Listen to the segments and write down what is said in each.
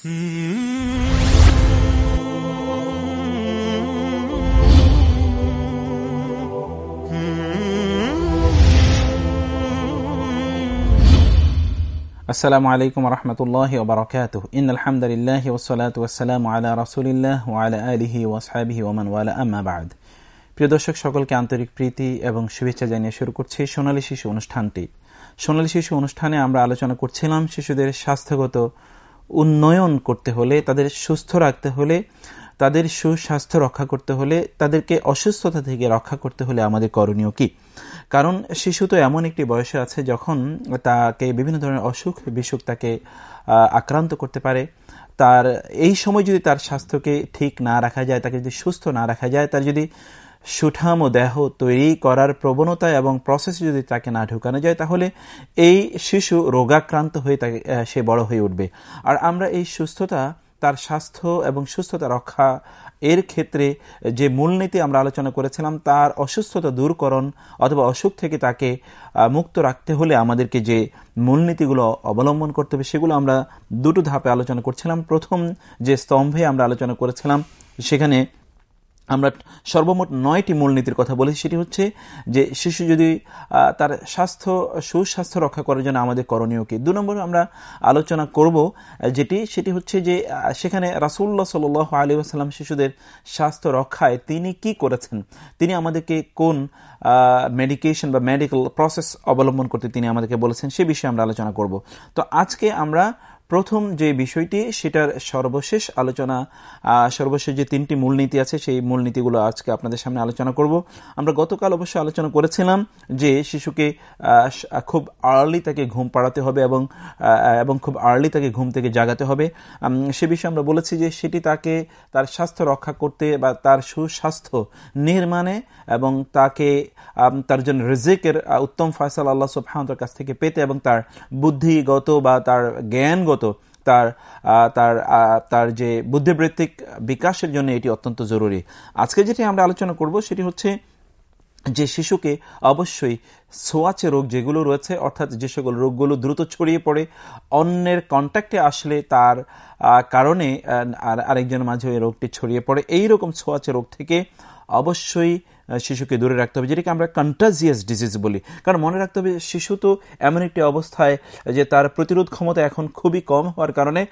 আসসালামু আলাইকুম রহমতুল্লাহ ওবরাকাত ইন আলহামদুলিল্লাহ ওসলাত ওসালাম আলা রসুলিল্লাহ ওয়ালা আলিহি ওয়াসহাবিহি ওমান ওয়ালা। আম্মা বাদ। প্রিয় দর্শক, সকলকে আন্তরিক প্রীতি এবং শুভেচ্ছা জানিয়ে শুরু করছি সোনালী শিশু অনুষ্ঠানটি। সোনালী শিশু অনুষ্ঠানে আমরা আলোচনা করছিলাম শিশুদের স্বাস্থ্যগত উন্নয়ন করতে হলে, তাদের সুস্থ রাখতে হলে, তাদের সুস্বাস্থ্য রক্ষা করতে হলে, তাদেরকে অসুস্থতা থেকে রক্ষা করতে হলে আমাদের করণীয় কি? কারণ শিশু তো এমন একটি বয়সে আছে যখন তাকে বিভিন্ন ধরনের অসুখ বিসুখ তাকে আক্রান্ত করতে পারে। তার, এই সময় যদি তার স্বাস্থ্যকে ঠিক না রাখা যায়, তাকে যদি সুস্থ না রাখা যায়, তার যদি সুঠাম ও দেহ তৈরি করার প্রবণতা এবং প্রসেসে যদি তাকে না ঢুকানো যায়, তাহলে এই শিশু রোগাক্রান্ত হয়ে তাকে সে বড় হয়ে উঠবে। আর আমরা এই সুস্থতা, তার স্বাস্থ্য এবং সুস্থতা রক্ষা এর ক্ষেত্রে যে মূলনীতি আমরা আলোচনা করেছিলাম, তার অসুস্থতা দূরকরণ অথবা অসুখ থেকে তাকে মুক্ত রাখতে হলে আমাদেরকে যে মূলনীতিগুলো অবলম্বন করতে হবে, সেগুলো আমরা দুটো ধাপে আলোচনা করছিলাম। প্রথম যে স্তম্ভে আমরা আলোচনা করেছিলাম, সেখানে আমরা সর্বমোট নয়টি মূলনীতির কথা বলেছি, সেটি হচ্ছে যে শিশু যদি তার স্বাস্থ্য, সুস্বাস্থ্য রক্ষা করার জন্য আমাদের করণীয় কি? দু নম্বর আমরা আলোচনা করব, যেটি, সেটি হচ্ছে যে সেখানে রাসুল্লাহ সাল আলী আসাল্লাম শিশুদের স্বাস্থ্য রক্ষায় তিনি কি করেছেন? তিনি আমাদেরকে কোন মেডিকেশন বা মেডিকেল প্রসেস অবলম্বন করতে তিনি আমাদেরকে বলেছেন, সে বিষয়ে আমরা আলোচনা করব। তো আজকে আমরা প্রথম যে বিষয়টি, সেটার সর্বশেষ আলোচনা সর্বশেষ যে তিনটি মূলনীতি আছে, সেই মূলনীতিগুলো আজকে আপনাদের সামনে আলোচনা করব। আমরা গতকাল অবশ্যই আলোচনা করেছিলাম যে শিশুকে খুব আর্লি তাকে ঘুম পাড়াতে হবে এবং এবং খুব আর্লি তাকে ঘুম থেকে জাগাতে হবে। সে বিষয়ে আমরা বলেছি যে সেটি তাকে তার স্বাস্থ্য রক্ষা করতে বা তার সুস্বাস্থ্য নির্মাণে এবং তাকে তার জন্য রেজেকের উত্তম ফয়সাল আল্লাহ সুবহানতার কাছ থেকে পেতে এবং তার বুদ্ধিগত বা তার জ্ঞানগত তার তার তার যে বুদ্ধিবৃত্তিক বিকাশের জন্য এটি অত্যন্ত জরুরি। আজকে যেটি আমরা আলোচনা করব সেটি হচ্ছে যে শিশুকে অবশ্যই সোয়াচে রোগ যেগুলো রয়েছে, অর্থাৎ যে সকল রোগগুলো দ্রুত ছড়িয়ে পড়ে, অন্যের কন্ট্যাক্টে আসলে তার কারণে আরেকজনের মাঝে ওই রোগটি ছড়িয়ে পড়ে। এই রকম ছোঁয়াচে রোগ থেকে অবশ্যই শিশুকে দূরে রাখতে হবে, যেটাকে আমরা কন্টাজিয়াস ডিজিজ বলি। কারণ মনে রাখতে হবে, শিশু তো এমন একটি অবস্থায় যে তার প্রতিরোধ ক্ষমতা এখন খুবই কম হওয়ার কারণে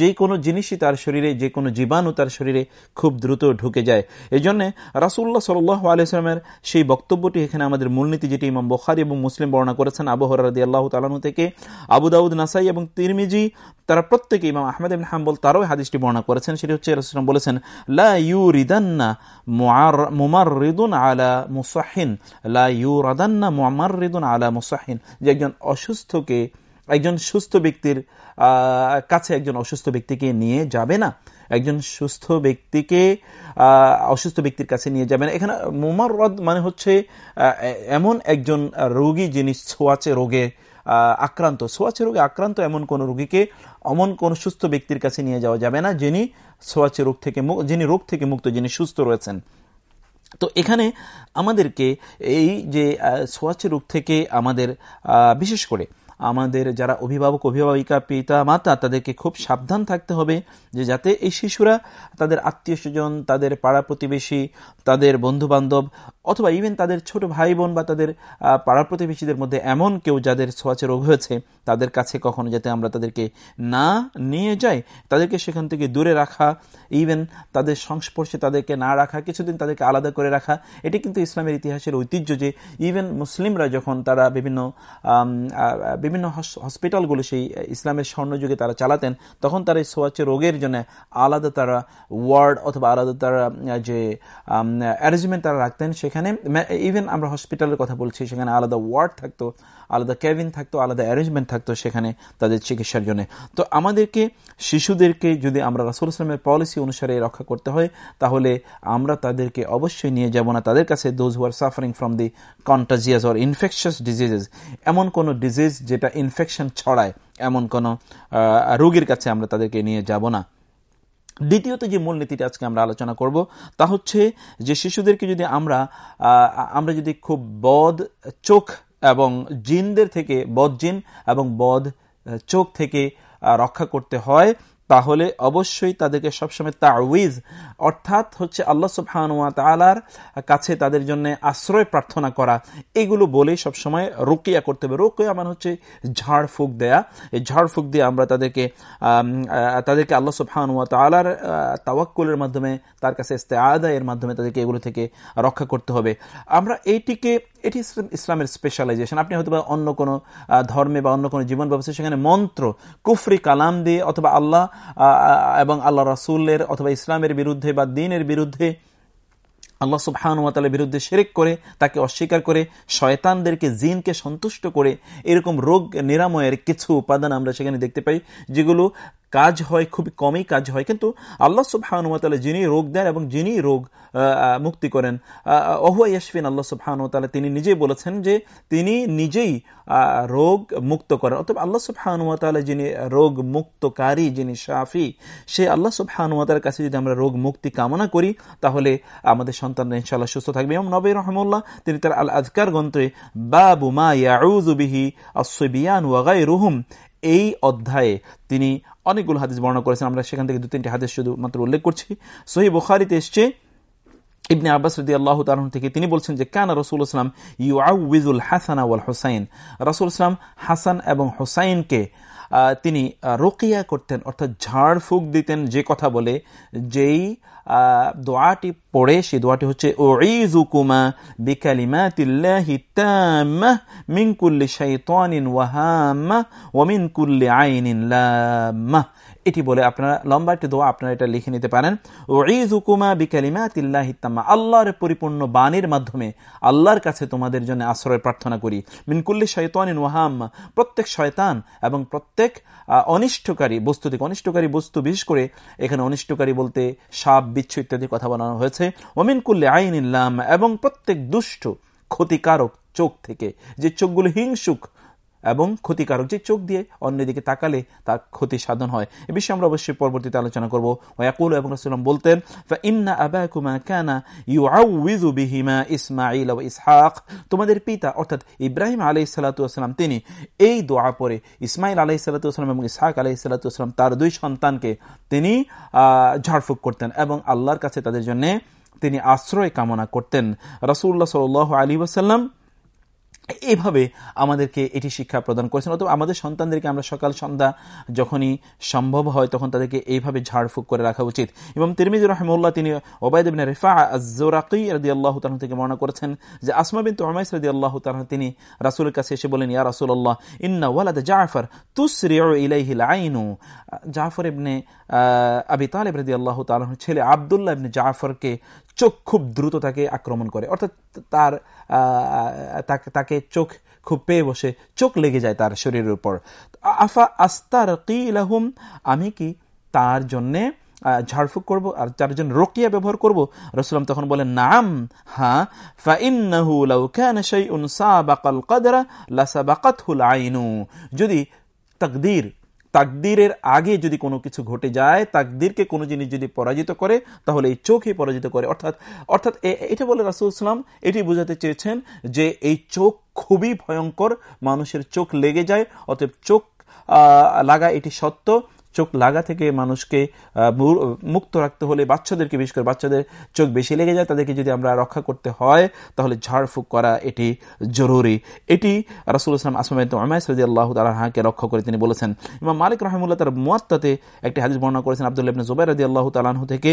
যে কোনো জিনিসই তার শরীরে, যে কোনো জীবাণু তার শরীরে খুব দ্রুত ঢুকে যায়। এই জন্যে রাসুল্লাহ সাল্লাহ আলিয়ামের সেই বক্তব্যটি এখানে আমাদের মূলনীতি, যেটি ইমাম বখারি এবং মুসলিম বর্ণনা করেছেন আবহরাদি আল্লাহ তালানু থেকে, আবু দাউদ, নাসাই এবং তিরমিজি, তারা প্রত্যেকে ইমাম আহমেদ ইবিন হাম্বল তারাও হাদিসটি বর্ণনা করেছেন। সেটি হচ্ছে রসুলাম বলেছেন, লা ইউ রিদান্না মুমার রিদুন আলা মুসাহিন লা ইউ রাদান্না মুমার রিদুন আলা মুসাহিন যে একজন অসুস্থকে, একজন সুস্থ ব্যক্তির কাছে একজন অসুস্থ ব্যক্তিকে নিয়ে যাবে না। একজন সুস্থ ব্যক্তিকে অসুস্থ ব্যক্তির কাছে নিয়ে যাবেন এখানে মোমারদ মানে হচ্ছে এমন একজন রোগী যিনি ছোঁয়াচে রোগে আক্রান্ত। সোয়াচে রোগে আক্রান্ত এমন কোন রোগীকে অমন কোন সুস্থ ব্যক্তির কাছে নিয়ে যাওয়া যাবে না যিনি সোয়াচে রোগ থেকে যিনি রোগ থেকে মুক্ত, যিনি সুস্থ রয়েছেন। তো এখানে আমাদেরকে এই যে সোয়াচ রোগ থেকে আমাদের বিশেষ করে আমাদের যারা অভিভাবক, অভিভাবিকা, পিতা, মাতা, তাদেরকে খুব সাবধান থাকতে হবে যে যাতে এই শিশুরা, তাদের আত্মীয় স্বজন, তাদের পাড়া প্রতিবেশী, তাদের বন্ধু বান্ধব অথবা ইভেন তাদের ছোট ভাই বোন বা তাদের পাড়া প্রতিবেশীদের মধ্যে এমন কেউ যাদের ছোঁয়াচে রোগ হয়েছে, তাদের কাছে কখনো যাতে আমরা তাদেরকে না নিয়ে যাই, তাদেরকে সেখান থেকে দূরে রাখা ইভেন তাদের সংস্পর্শে তাদেরকে না রাখা, কিছুদিন তাদেরকে আলাদা করে রাখা, এটি কিন্তু ইসলামের ইতিহাসের ঐতিহ্য যে ইভেন মুসলিমরা যখন তারা বিভিন্ন বিভিন্ন হসপিটালগুলো সেই ইসলামের স্বর্ণযুগে তারা চালাতেন, তখন তারা এই সোয়াচে রোগের জন্য আলাদা তারা ওয়ার্ড অথবা আলাদা তারা যে অ্যারেঞ্জমেন্ট তারা রাখতেন। সেখানে ইভেন আমরা হসপিটালের কথা বলছি, সেখানে আলাদা ওয়ার্ড থাকতো। আলাদা ক্যাবিন থাকতো, আলাদা অ্যারেঞ্জমেন্ট থাকতো সেখানে তাদের চিকিৎসার জন্য। তো আমাদেরকে, শিশুদেরকে যদি আমরা রাসুল ইসলামের পলিসি অনুসারে রক্ষা করতে হয়, তাহলে আমরা তাদেরকে অবশ্যই নিয়ে যাব না। তাদের কাছে those who are suffering from the contagious or infectious diseases এমন কোনো ডিজিজ যেটা ইনফেকশন ছড়ায়, এমন কোনো রোগীর কাছে আমরা তাদেরকে নিয়ে যাব না। দ্বিতীয়ত যে মূলনীতিটা আজকে আমরা আলোচনা করব, তা হচ্ছে যে শিশুদেরকে যদি আমরা আমরা যদি খুব বদ চোখ এবং জিনদের থেকে, বদ জিন এবং বদ চোখ থেকে রক্ষা করতে হয়, তাহলে অবশ্যই তাদেরকে সবসময় তাউইজ অর্থাৎ হচ্ছে আল্লাহ সুবহানুয়া তালার কাছে তাদের জন্য আশ্রয় প্রার্থনা করা। এগুলো বলে সবসময় রুকিয়া করতে হবে। রুকিয়া মানে হচ্ছে ঝাড় ফুক দেয়া। এই ঝাড় ফুক দিয়ে আমরা তাদেরকে তাদেরকে আল্লাহ সুবহানুয়া তালার তাওয়াক্কুলের মাধ্যমে, তার কাছে ইস্তেআদা আদায়ের মাধ্যমে তাদেরকে এগুলো থেকে রক্ষা করতে হবে। আমরা এইটিকে এটি ইসলামের স্পেশালাইজেশন আপনি হয়তো অন্য কোনো ধর্মে বা অন্য কোনো জীবন ব্যবস্থা, সেখানে মন্ত্র, কুফরি কালাম দিয়ে অথবা আল্লাহ এবং আল্লাহ রাসুলের অথবা ইসলামের বিরুদ্ধে বা দিনের বিরুদ্ধে আল্লাহ সুবহানুয়াতালের বিরুদ্ধে শেরেক করে, তাকে অস্বীকার করে, শয়তানদেরকে, জিনকে সন্তুষ্ট করে, এরকম রোগ নিরাময়ের কিছু উপাদান আমরা সেখানে দেখতে পাই, যেগুলো কাজ হয়, খুবই কমই কাজ হয়। কিন্তু আল্লাহ সুবহানুমতালা যিনি রোগ দেন এবং যিনি রোগ মুক্তি করেন অহুয়া ইয়াসফিন আল্লাহ সুবহানুমতালা তিনি নিজেই বলেছেন যে তিনি নিজেই রোগ মুক্ত করেন। অথবা আল্লাহ সুবহানুমতালা যিনি রোগ মুক্তকারী, যিনি শাফি, সে আল্লাহ সুবহানুমতালার কাছে যদি আমরা রোগ মুক্তি কামনা করি, তাহলে আমাদের সন্তানরা ইনশাল্লাহ সুস্থ থাকবে। এবং নবী রহমুল্লাহ তিনি তার আল আজকার গ্রন্থে বাবু মা ইয়াউজুবিহি আসবিয়ান ওয়াগাই রুহুম এই অধ্যায়ে তিনি অনেকগুলো হাদিস বর্ণনা করেছেন। আমরা সেখান থেকে দু তিনটি হাদিস শুধু মাত্র উল্লেখ করছি। সহি বুখারিতে এসছে, ইবনে আব্বাস রদি আল্লাহ তালন থেকে তিনি বলছেন যে, কেন রসুল ইসলাম ইউ আউজুল হাসান আউল হোসাইন। রসুল ইসলাম হাসান এবং হোসাইনকে তিনি রোকিয়া করতেন, অর্থাৎ ঝাড় ফুঁক দিতেন যে কথা বলে, যেই দোয়াটি পড়ে সেই দোয়াটি হচ্ছে ওইজুকুমা বিকালিমাতিল্লাহি তাম্মাহ মিন কুল্লি শাইতানিন ওয়াহাম্মাহ ওয়া মিন কুল্লি আইনিন লাম্মাহ এটি বলে আপনারা লম্বা একটি দোয়া আপনারা এটা লিখে নিতে পারেন। আল্লাহর পরিপূর্ণ বাণীর মাধ্যমে আল্লাহর কাছে তোমাদের জন্য আশ্রয় প্রার্থনা করি। মিনকুল্লি শৈতানিন ওয়াহাম প্রত্যেক শয়তান এবং প্রত্যেক অনিষ্টকারী বস্তু থেকে, অনিষ্টকারী বস্তু বিশেষ করে এখানে অনিষ্টকারী বলতে সাপ, বিচ্ছু ইত্যাদি কথা বলানো হয়েছে। ওমিনকুল্লি আইন ইল্লাম এবং প্রত্যেক দুষ্ট ক্ষতিকারক চোখ থেকে, যে চোখগুলো হিংসুক এবং ক্ষতিকারক যে চোখ দিয়ে অন্যদিকে তাকালে তার ক্ষতি সাধন হয়। এ বিষয়ে আমরা অবশ্যই পরবর্তীতে আলোচনা করব। ওয়াকুল এবং রসুলাম বলতেন ইন্না আবাকুমা কানা ইউ বিহিমা ইসমাইল ইসহাক। তোমাদের পিতা, অর্থাৎ ইব্রাহিম আলাইহিস সালাতুয়াসাল্লাম তিনি এই দোয়া পরে ইসমাইল আলাইহিস সালাতুয়াসাল্লাম এবং ইসহাক আলাইহিস সালাতুয়াসাল্লাম তার দুই সন্তানকে তিনি ঝাড়ফুঁক করতেন এবং আল্লাহর কাছে তাদের জন্য তিনি আশ্রয় কামনা করতেন। রসুল্লাহ সাল আলী ওসাল্লাম এভাবে আমাদেরকে এটি শিক্ষা প্রদান করেছেন। অথবা আমাদের সন্তানদেরকে আমরা সকাল, সন্ধ্যা যখনই সম্ভব হয়, তখন তাদেরকে এইভাবে ঝাড়ফুঁক করে রাখা উচিত। এবং তিরমিজুর রহমুল্লাহ তিনি ওবায়দিন রেফা জোরাকি রদি আল্লাহ তালন থেকে বর্ণনা করেছেন যে আসমা বিন তোমাইস রদি আল্লাহ তালন তিনি রাসুলের কাছে এসে বলেন, ইয়া রাসুল্লাহ ইন্না ওয়ালাদ জাফর ইলাইহিল আইনু জাফর ইবনে আবি তালেব রদি আল্লাহ তালন ছেলে আবদুল্লাহ ইবনে জাফরকে চোখ খুব দ্রুত তাকে আক্রমণ করে। অর্থাৎ তার তাকে চোখ খুব পেয়ে বসে, চোখ লেগে যায় তার শরীরের উপর। আফা আস্তার কিলাহুম আমি কি তার জন্যে ঝাড়ফুঁক করব আর তার জন্য রোকিয়া ব্যবহার করব? রসুলাম তখন বলেন, নাম হ্যাঁ যদি তকদির তাকদিরের আগে যদি কোনো কিছু ঘটে যায়, তাকদিরকে কোনো জিনিস যদি পরাজিত করে, তাহলে এই চোখই পরাজিত করে। অর্থাৎ অর্থাৎ এটা বলে রাসুল ইসলাম এটি বোঝাতে চেয়েছেন যে এই চোখ খুবই ভয়ঙ্কর, মানুষের চোখ লেগে যায়, অতএব চোখ লাগা এটি সত্য। চোখ লাগা থেকে মানুষকে মুক্ত রাখতে হলে বাচ্চাদেরকে, বিশেষ করে বাচ্চাদের চোখ বেশি লেগে যায়, তাদেরকে যদি আমরা রক্ষা করতে হয়, তাহলে ঝাড়ফুঁক করা এটি জরুরি। এটি রাসুল ইসলাম আসমাই সদি আল্লাহ তালাহাকে রক্ষা করে তিনি বলেছেন। এবং মালিক রহমুল্লাহ তার মুয়াত্তাতে একটি হাজির বর্ণনা করেছেন আবদুল্লাহ জুবাই রাজি আল্লাহ তালাহ থেকে।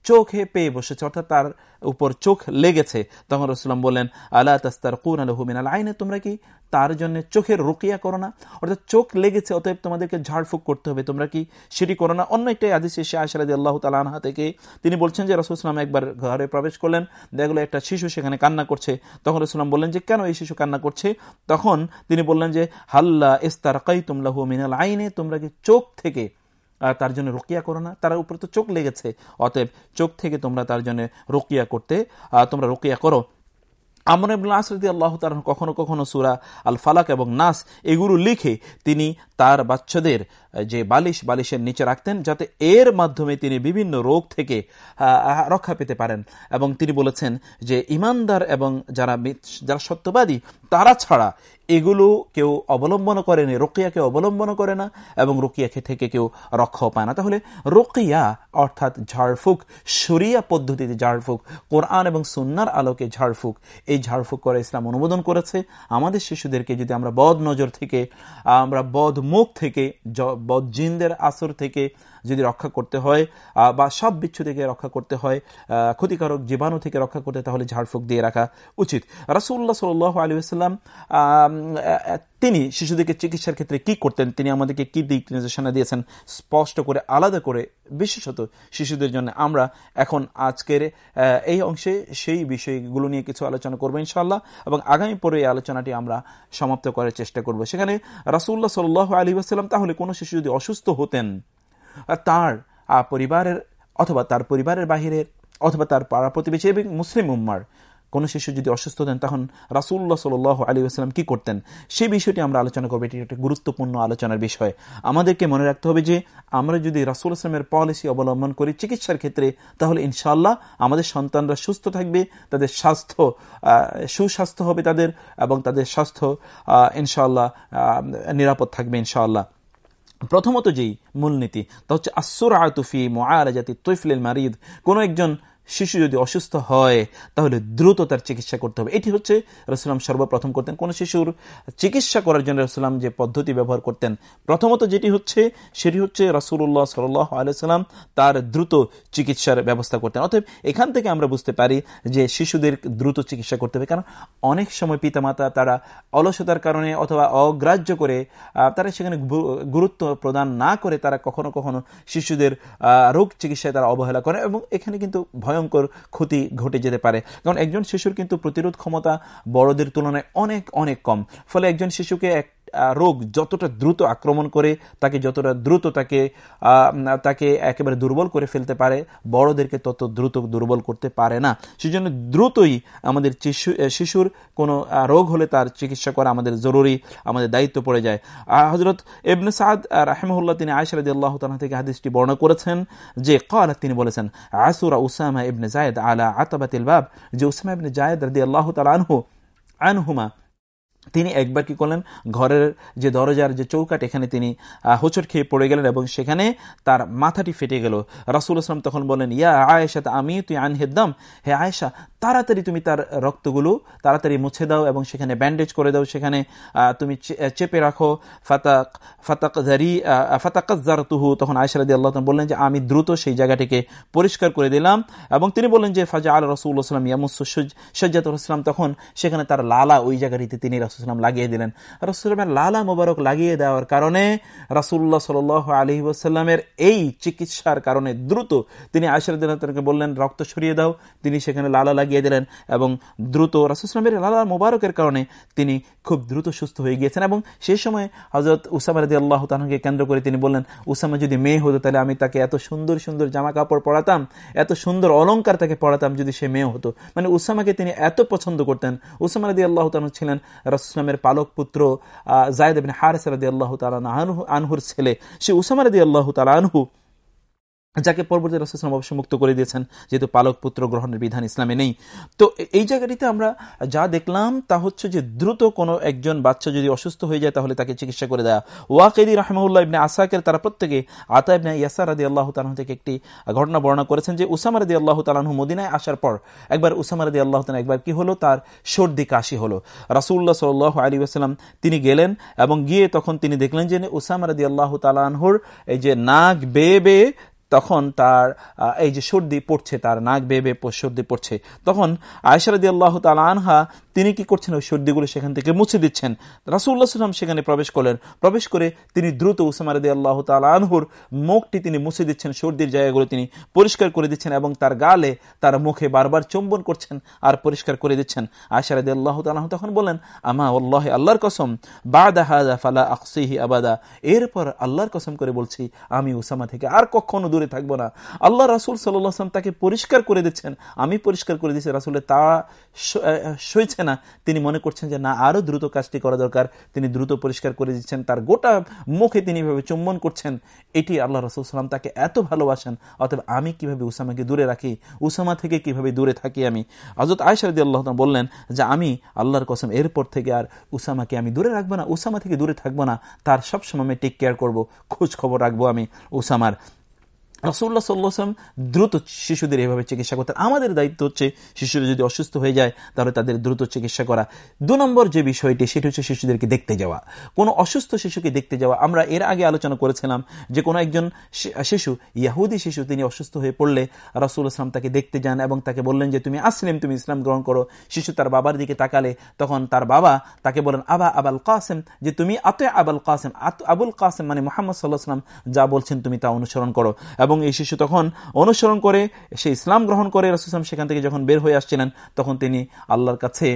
চোখে পেয়ে বসেছে, অর্থাৎ তার উপর চোখ লেগেছে। তখন রসুলাম বললেন আল্লাহ তাস্তার কুন আলহমিন আল আইনে? তোমরা কি তার জন্য চোখের রুকিয়া করো না? অর্থাৎ চোখ লেগেছে, অতএব তোমাদেরকে ঝাড়ফুঁক করতে হবে, তোমরা কি সেটি করো না? অন্য একটাই আদিস এসে আশারাদি আল্লাহ তালাহা থেকে তিনি বলছেন যে রসুলাম একবার ঘরে প্রবেশ করলেন, দেখল একটা শিশু সেখানে কান্না করছে। তখন রসুলাম বললেন, যে কেন এই শিশু কান্না করছে? তখন তিনি বললেন যে, হাল্লা ইস্তার কাই তুমলাহু মিনাল আইনে? তোমরা কি চোখ থেকে তার জন্য রোকিয়া করো না। তার উপরে তো চোখ লেগেছে। অতএব চোখ থেকে তোমরা তার জন্য রোকিয়া করতে তোমরা রোকিয়া করো। আমর ইবনুল আসরদি আল্লাহ তার কখনো কখনো সুরা আল ফালাক এবং নাস এগুলো লিখে তিনি তার বাচ্চাদের যে বালিশ, বালিশের নিচে রাখতেন যাতে এর মাধ্যমে তিনি বিভিন্ন রোগ থেকে রক্ষা পেতে পারেন। এবং তিনি বলেছেন যে, ইমানদার এবং যারা যারা সত্যবাদী, তারা ছাড়া এগুলো কেউ অবলম্বন করে করেনি রোকিয়াকে অবলম্বন করে না এবং রোকিয়াকে থেকে কেউ রক্ষাও পায় না। তাহলে রোকিয়া অর্থাৎ ঝাড়ফুক সরিয়া পদ্ধতিতে ঝাড়ফুক, কোরআন এবং সুন্নার আলোকে ঝাড়ফুক, এই ঝাড়ফুক করে ইসলাম অনুমোদন করেছে। আমাদের শিশুদেরকে যদি আমরা বদ নজর থেকে, আমরা বদ মুখ থেকে বদ জিনদের আসর থেকে যদি রক্ষা করতে হয় বা সব বিচ্ছু থেকে রক্ষা করতে হয় ক্ষতিকারক জীবাণু থেকে রক্ষা করতে তাহলে ঝাড়ফুঁক দিয়ে রাখা উচিত। রাসুল্লাহ সাল আলী আসাল্লাম তিনি শিশুদেরকে চিকিৎসার ক্ষেত্রে কি করতেন? তিনি আমাদেরকে কি দিক নির্দেশনা দিয়েছেন? স্পষ্ট করে, আলাদা করে, বিশেষত শিশুদের জন্য আমরা এখন আজকের এই অংশে সেই বিষয়গুলো নিয়ে কিছু আলোচনা করব ইনশাল্লাহ এবং আগামী পরে এই আলোচনাটি আমরা সমাপ্ত করার চেষ্টা করব। সেখানে রাসুল্লাহ সাল আলী আসাল্লাম তাহলে কোনো শিশু যদি অসুস্থ হতেন তার পরিবারের অথবা তার পরিবারের বাহিরের অথবা তার পাড়া প্রতিবেশী এবং মুসলিম উম্মার কোনো শিশু যদি অসুস্থ হতেন, তখন রাসুল্লাহ সাল আলী আসসালাম কি করতেন? সেই বিষয়টি আমরা আলোচনা করব। এটি একটা গুরুত্বপূর্ণ আলোচনার বিষয়। আমাদেরকে মনে রাখতে হবে যে, আমরা যদি রাসুল আসলামের পলিসি অবলম্বন করি চিকিৎসার ক্ষেত্রে, তাহলে ইনশাল্লাহ আমাদের সন্তানরা সুস্থ থাকবে, তাদের স্বাস্থ্য সুস্বাস্থ্য হবে তাদের এবং তাদের স্বাস্থ্য ইনশাল্লাহ নিরাপদ থাকবে ইনশাআল্লাহ। প্রথমত যেই মূলনীতি তা হচ্ছে আসুর আয়তুফি মোয়ারাজাতি তৈফলিল মারিদ। কোনো একজন শিশু যদি অসুস্থ হয়, তাহলে দ্রুত তার চিকিৎসা করতে হবে। এটি হচ্ছে রসুলাম সর্বপ্রথম করতেন। কোন শিশুর চিকিৎসা করার জন্য রসুলাম যে পদ্ধতি ব্যবহার করতেন, প্রথমত যেটি হচ্ছে, সেটি হচ্ছে রসুল্লাহ সাল আলাইসাল্লাম তার দ্রুত চিকিৎসার ব্যবস্থা করতেন। অতএব এখান থেকে আমরা বুঝতে পারি যে শিশুদের দ্রুত চিকিৎসা করতে হবে। কারণ অনেক সময় পিতামাতা তারা অলসতার কারণে অথবা অগ্রাহ্য করে তারা সেখানে গুরুত্ব প্রদান না করে তারা কখনো কখনো শিশুদের রোগ চিকিৎসায় তারা অবহেলা করে এবং এখানে কিন্তু ভয়ঙ্কর ক্ষতি ঘটে যেতে পারে। কারণ একজন শিশুর কিন্তু প্রতিরোধ ক্ষমতা বড়দের তুলনায় অনেক অনেক কম। ফলে একজন শিশুকে এক রোগ যতটা দ্রুত আক্রমণ করে, তাকে যতটা দ্রুত তাকে তাকে একেবারে দুর্বল করে ফেলতে পারে, বড়দেরকে তত দ্রুত দুর্বল করতে পারে না। সেজন্য দ্রুতই আমাদের শিশুর কোনো রোগ হলে তার চিকিৎসা করা আমাদের জরুরি, আমাদের দায়িত্ব পড়ে যায়। হজরত এবনে সাদ রাহেমুল্লাহ তিনি আয়সারদি আল্লাহ তালা থেকে হাদিসটি বর্ণনা করেছেন যে কাল তিনি বলেছেন আসুরা উসামা ইবনে জায়দ আলা আতাবাতিল বাব যে উসামা ইবনে জায়দ রদি আল্লাহ তালা আনহু, আনহুমা তিনি একবার কি করলেন? ঘরের যে দরজার যে চৌকাট এখানে তিনি হোচট খেয়ে পড়ে গেলেন এবং সেখানে তার মাথাটি ফেটে গেল। রাসুল আসলাম তখন বলেন ইয়া আয়েশা আমি তুই আনহেদ্দাম হে আয়েশা, তাড়াতাড়ি তুমি তার রক্তগুলো তাড়াতাড়ি মুছে দাও এবং সেখানে ব্যান্ডেজ করে দাও। সেখানে তুমি চেপে রাখো। ফাতাক ফাতাক জারি ফাতাকাজার তুহু তখন আয়সারাদি আল্লাহ বললেন যে, আমি দ্রুত সেই জায়গাটিকে পরিষ্কার করে দিলাম। এবং তিনি বললেন যে ফাজা আল রসুল আসলাম ইয়ামুস সজ্জাতুল ইসলাম। তখন সেখানে তার লালা ওই জায়গাটিতে তিনি রাসুলাম লাগিয়ে দিলেন। রাসুলামের লালা মোবারক লাগিয়ে দেওয়ার কারণে রাসুল্লাহ সাল আলী ওসাল্লামের এই চিকিৎসার কারণে দ্রুত তিনি আয়সারদিনকে বললেন, রক্ত সরিয়ে দাও। তিনি সেখানে লালা লাগিয়ে দিলেন এবং দ্রুত রাসুলামের লালা মোবারকের কারণে তিনি খুব দ্রুত সুস্থ হয়ে গিয়েছেন এবং সেই সময় হজরত উসামা রাজি আল্লাহ তাহকে কেন্দ্র করে তিনি বললেন, উসামা যদি মেয়ে হতো তাহলে আমি তাকে এত সুন্দর সুন্দর জামা কাপড় পড়াতাম এত সুন্দর অলঙ্কার তাকে পড়াতাম যদি সে মেয়ে হতো। মানে উসামাকে তিনি এত পছন্দ করতেন। উসামা রাদি আল্লাহ তাহ ছিলেন রাসুলামের পালক পুত্র জায়দ হারেস রাদি আল্লাহ তালা আনহুর ছেলে। সে উসামা রাদি আল্লাহ তালা আনহু যাকে পরবর্তী রসুলাম অবশ্য মুক্ত করে দিয়েছেন, যেহেতু পালক পুত্র গ্রহণের বিধান ইসলামে নেই। তো এই জায়গাটিতে আমরা যা দেখলাম, তা হচ্ছে যে দ্রুত কোনো একজন বাচ্চা যদি অসুস্থ হয়ে যায়, তাহলে তাকে চিকিৎসা করে দেওয়া ওয়াকেদি রহমউল্লাহ ইবনে আসাকের তারা প্রত্যেকে আতা ইবনে ইয়াসার রাদি আল্লাহ তালাহ থেকে একটি ঘটনা বর্ণনা করেছেন যে উসামা রাদি আল্লাহ তালাহু মদিনায় আসার পর একবার উসামা রাদি আল্লাহ তালা একবার কি হলো? তার সর্দি কাশি হলো। রাসুল্লাহ সাল আলী আসসালাম তিনি গেলেন এবং গিয়ে তখন তিনি দেখলেন যে উসামা রাদি আল্লাহ তালাহুর এই যে নাক বেয়ে বেয়ে তখন তার এই যে সর্দি পড়ছে, তার নাক বেয়ে বেয়ে সর্দি পড়ছে, তখন আয়সারদি আল্লাহ তালা আনহা, তিনি কি করছেন? ওই সর্দিগুলো সেখান থেকে মুছে দিচ্ছেন। রাসুল্লাহ সাল্লাম সেখানে প্রবেশ করলেন। প্রবেশ করে তিনি দ্রুত উসামারদি আল্লাহ তালা আনহুর মুখটি তিনি মুছে দিচ্ছেন, সর্দির জায়গাগুলো তিনি পরিষ্কার করে দিচ্ছেন এবং তার গালে তার মুখে বারবার চুম্বন করছেন আর পরিষ্কার করে দিচ্ছেন। আয়সারদি আল্লাহ তালাহ তখন বলেন আমা আল্লাহ আল্লাহর কসম, বাদা হাদা ফালা আকসিহি আবাদা। এরপর আল্লাহর কসম করে বলছি, আমি উসামা থেকে আর কখনো দূরে থাকব না। আল্লাহ রাসুল সাল্লাম তাকে পরিষ্কার করে দিচ্ছেন। আমি পরিষ্কার করে দিচ্ছি রাসুলের তা সইছে না। তিনি মনে করছেন যে, না, আরও দ্রুত কাজটি করা দরকার। তিনি দ্রুত পরিষ্কার করে দিচ্ছেন। তার গোটা মুখে তিনি ভাবে চুম্বন করছেন। এটি আল্লাহ রাসুল সাল্লাম তাকে এত ভালোবাসেন। অতএব আমি কীভাবে উসামাকে দূরে রাখি? উসামা থেকে কীভাবে দূরে থাকি আমি? হজরত আয়সারদি আল্লাহ বললেন যে, আমি আল্লাহর কসম, এরপর থেকে আর উসামাকে আমি দূরে রাখব না, উসামা থেকে দূরে থাকব না। তার সবসময় আমি টেক কেয়ার করব, খোঁজ খবর রাখব আমি উসামার। রসুল্লাহ সাল্লাম দ্রুত শিশুদের এভাবে চিকিৎসা করতেন। আমাদের দায়িত্ব হচ্ছে শিশুরা যদি অসুস্থ হয়ে যায়, তাহলে তাদের দ্রুত চিকিৎসা করা। দু নম্বর যে বিষয়টি, সেটি হচ্ছে শিশুদেরকে দেখতে যাওয়া। কোনো অসুস্থ শিশুকে দেখতে যাওয়া, আমরা এর আগে আলোচনা করেছিলাম যে কোনো একজন শিশু, ইয়াহুদি শিশু, তিনি অসুস্থ হয়ে পড়লে রসুল ইসলাম তাকে দেখতে যান এবং তাকে বললেন যে, তুমি আসলিম, তুমি ইসলাম গ্রহণ করো। শিশু তার বাবার দিকে তাকালে তখন তার বাবা তাকে বলেন, আবা আবাল কাসেম। যে, তুমি আতে আবাল কাসেম। আবুল কাসেম মানে মোহাম্মদ সাল্লাহ সাল্লাম যা বলছেন তুমি তা অনুসরণ করো। এবং এই শিশু তখন অনুসরণ করে, সে ইসলাম গ্রহণ করে রসুলাম সেখান থেকে যখন বের হয়ে আসছিলেন, তখন তিনি আল্লাহর কাছে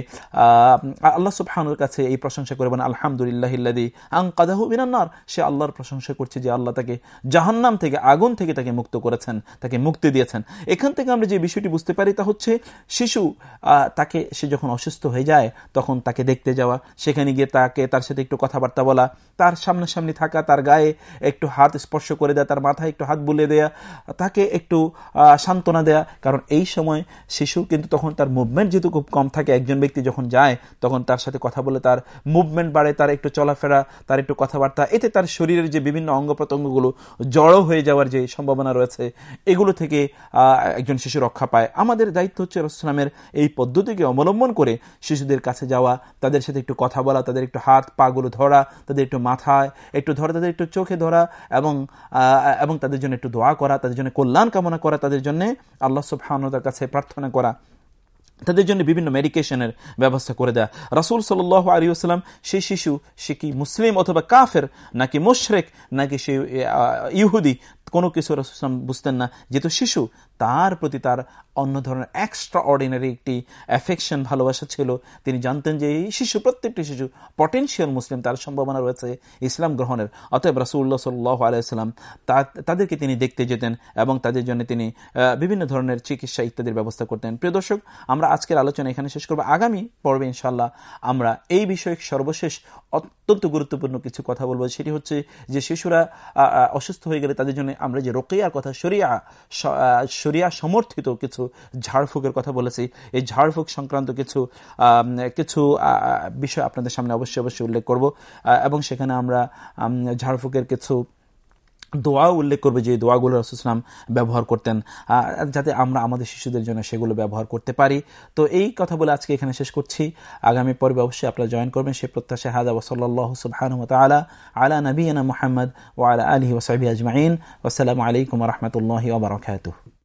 আল্লাহ সুবহানুর কাছে এই প্রশংসা করবেন বলেন, আলহামদুলিল্লাহ আং কাদাহু বিনান্নার সে আল্লাহর প্রশংসা করছে যে আল্লাহ তাকে জাহান্নাম থেকে, আগুন থেকে তাকে মুক্ত করেছেন, তাকে মুক্তি দিয়েছেন। এখান থেকে আমরা যে বিষয়টি বুঝতে পারি তা হচ্ছে, শিশু তাকে, সে যখন অসুস্থ হয়ে যায়, তখন তাকে দেখতে যাওয়া, সেখানে গিয়ে তাকে, তার সাথে একটু কথাবার্তা বলা, তার সামনাসামনি থাকা, তার গায়ে একটু হাত স্পর্শ করে দেয়া, তার মাথায় একটু হাত বুলিয়ে দেয়া তাকে একটু সান্ত্বনা দেয়া। কারণ এই সময় শিশু কিন্তু তখন তার মুভমেন্ট যেহেতু খুব কম থাকে, একজন ব্যক্তি যখন যায়, তখন তার সাথে কথা বলে তার মুভমেন্ট বাড়ে, তার একটু চলাফেরা, তার একটু কথাবার্তা, এতে তার শরীরের যে বিভিন্ন অঙ্গ প্রত্যঙ্গগুলো জড়ো হয়ে যাওয়ার যে সম্ভাবনা রয়েছে, এগুলো থেকে একজন শিশু রক্ষা পায়। আমাদের দায়িত্ব হচ্ছে রসলামের এই পদ্ধতিকে অবলম্বন করে শিশুদের কাছে যাওয়া, তাদের সাথে একটু কথা বলা, তাদের একটু হাত, পাগুলো ধরা, তাদের একটু মাথায় একটু ধরা, তাদের একটু চোখে ধরা এবং এবং তাদের জন্য একটু দোয়া করা তাদের জন্য কল্যাণ কামনা করা তাদের জন্য আল্লাহ সুবহানতার কাছে প্রার্থনা করা। তাদের জন্য বিভিন্ন মেডিকেশনের ব্যবস্থা করে দেয়া। রাসুল সাল আলী আসসালাম সেই শিশু, সে কি মুসলিম অথবা কাফের, নাকি মুশরেক, নাকি সে ইহুদি, কোনো কিছু রসুলাম বুঝতেন না। যেহেতু শিশু, তার প্রতি তার অন্য ধরনের এক্সট্রা অর্ডিনারি একটি অ্যাফেকশন ভালোবাসা ছিল। তিনি জানতেন যে এই শিশু, প্রত্যেকটি শিশু পটেন্সিয়াল মুসলিম, তার সম্ভাবনা রয়েছে ইসলাম গ্রহণের। অতএব রাসুল্লাহ সাল্লাহ আলাইসাল্লাম তাদেরকে তিনি দেখতে যেতেন এবং তাদের জন্য তিনি বিভিন্ন ধরনের চিকিৎসা ইত্যাদির ব্যবস্থা করতেন। প্রিয় দর্শক, আমরা আজকের আলোচনা এখানে শেষ করব। আগামী পর্বে ইনশাল্লাহ আমরা এই বিষয়ে সর্বশেষ অত্যন্ত গুরুত্বপূর্ণ কিছু কথা বলব। সেটি হচ্ছে যে শিশুরা অসুস্থ হয়ে গেলে তাদের জন্য আমরা যে রোকেয়ার কথা সরিয়া সরিয়া সমর্থিত কিছু ঝাড়ফুকের কথা বলেছি। এই ঝাড়ফুক সংক্রান্ত কিছু কিছু বিষয় আপনাদের সামনে অবশ্যই অবশ্যই উল্লেখ করব। এবং সেখানে আমরা ঝাড়ফুকের কিছু দোয়া উল্লেখ করবে যে দোয়াগুলো রসুলাম ব্যবহার করতেন যাতে আমরা আমাদের শিশুদের জন্য সেগুলো ব্যবহার করতে পারি। তো এই কথা বলে আজকে এখানে শেষ করছি। আগামী পর্বে অবশ্যই আপনারা জয়েন করবেন। সে প্রত্যাশা হাজা ওসল্লাহ সুবাহানুমত আলা আলা নবীনা মোহাম্মদ ও আলা আলহি ওসাবি আজমাইন। আসসালামু আলাইকুম রহমতুল্লাহ ওবরাকাতুহ